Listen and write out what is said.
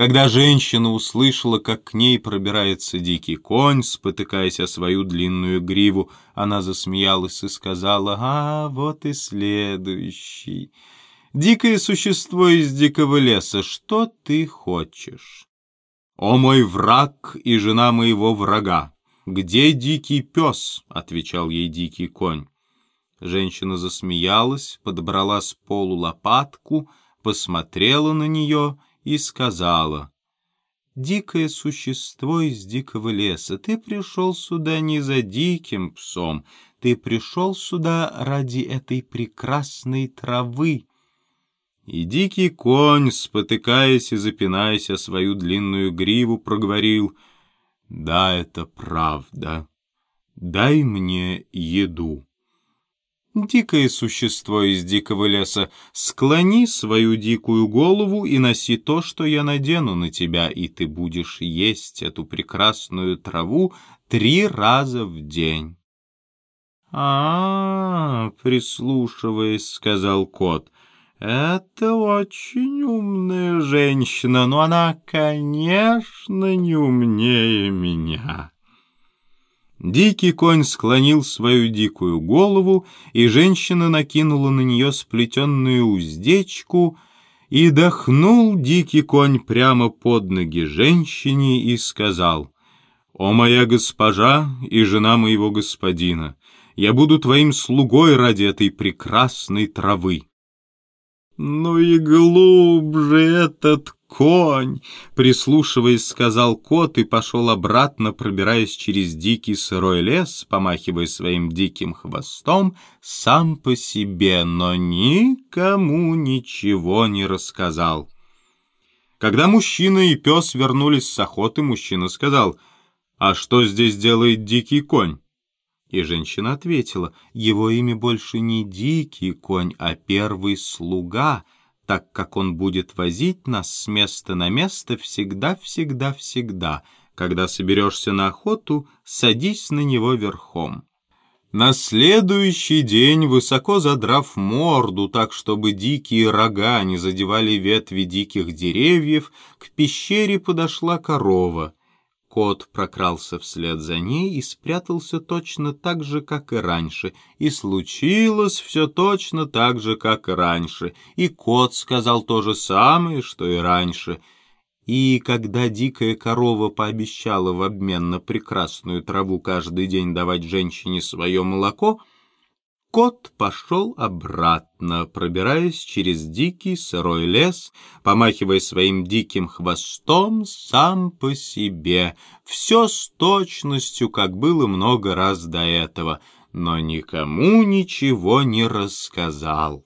Когда женщина услышала, как к ней пробирается дикий конь, спотыкаясь о свою длинную гриву, она засмеялась и сказала, «А, вот и следующий. Дикое существо из дикого леса, что ты хочешь?» «О мой враг и жена моего врага! Где дикий пес?» — отвечал ей дикий конь. Женщина засмеялась, подобрала с полу лопатку, посмотрела на нее и сказала, «Дикое существо из дикого леса, ты пришел сюда не за диким псом, ты пришел сюда ради этой прекрасной травы». И дикий конь, спотыкаясь и запинаясь о свою длинную гриву, проговорил, «Да, это правда. Дай мне еду». Дикое существо из дикого леса, склони свою дикую голову и носи то, что я надену на тебя, и ты будешь есть эту прекрасную траву три раза в день. А, -а, -а прислушиваясь, сказал кот, это очень умная женщина, но она, конечно, не умнее меня. Дикий конь склонил свою дикую голову, и женщина накинула на нее сплетенную уздечку, и дохнул дикий конь прямо под ноги женщине и сказал, «О моя госпожа и жена моего господина, я буду твоим слугой ради этой прекрасной травы». «Ну и глубже этот конь!» — прислушиваясь, сказал кот и пошел обратно, пробираясь через дикий сырой лес, помахивая своим диким хвостом, сам по себе, но никому ничего не рассказал. Когда мужчина и пес вернулись с охоты, мужчина сказал, «А что здесь делает дикий конь?» И женщина ответила, его имя больше не дикий конь, а первый слуга, так как он будет возить нас с места на место всегда-всегда-всегда. Когда соберешься на охоту, садись на него верхом. На следующий день, высоко задрав морду, так чтобы дикие рога не задевали ветви диких деревьев, к пещере подошла корова — Кот прокрался вслед за ней и спрятался точно так же, как и раньше. И случилось все точно так же, как и раньше. И кот сказал то же самое, что и раньше. И когда дикая корова пообещала в обмен на прекрасную траву каждый день давать женщине свое молоко, Кот пошел обратно, пробираясь через дикий сырой лес, помахивая своим диким хвостом сам по себе. Все с точностью, как было много раз до этого, но никому ничего не рассказал.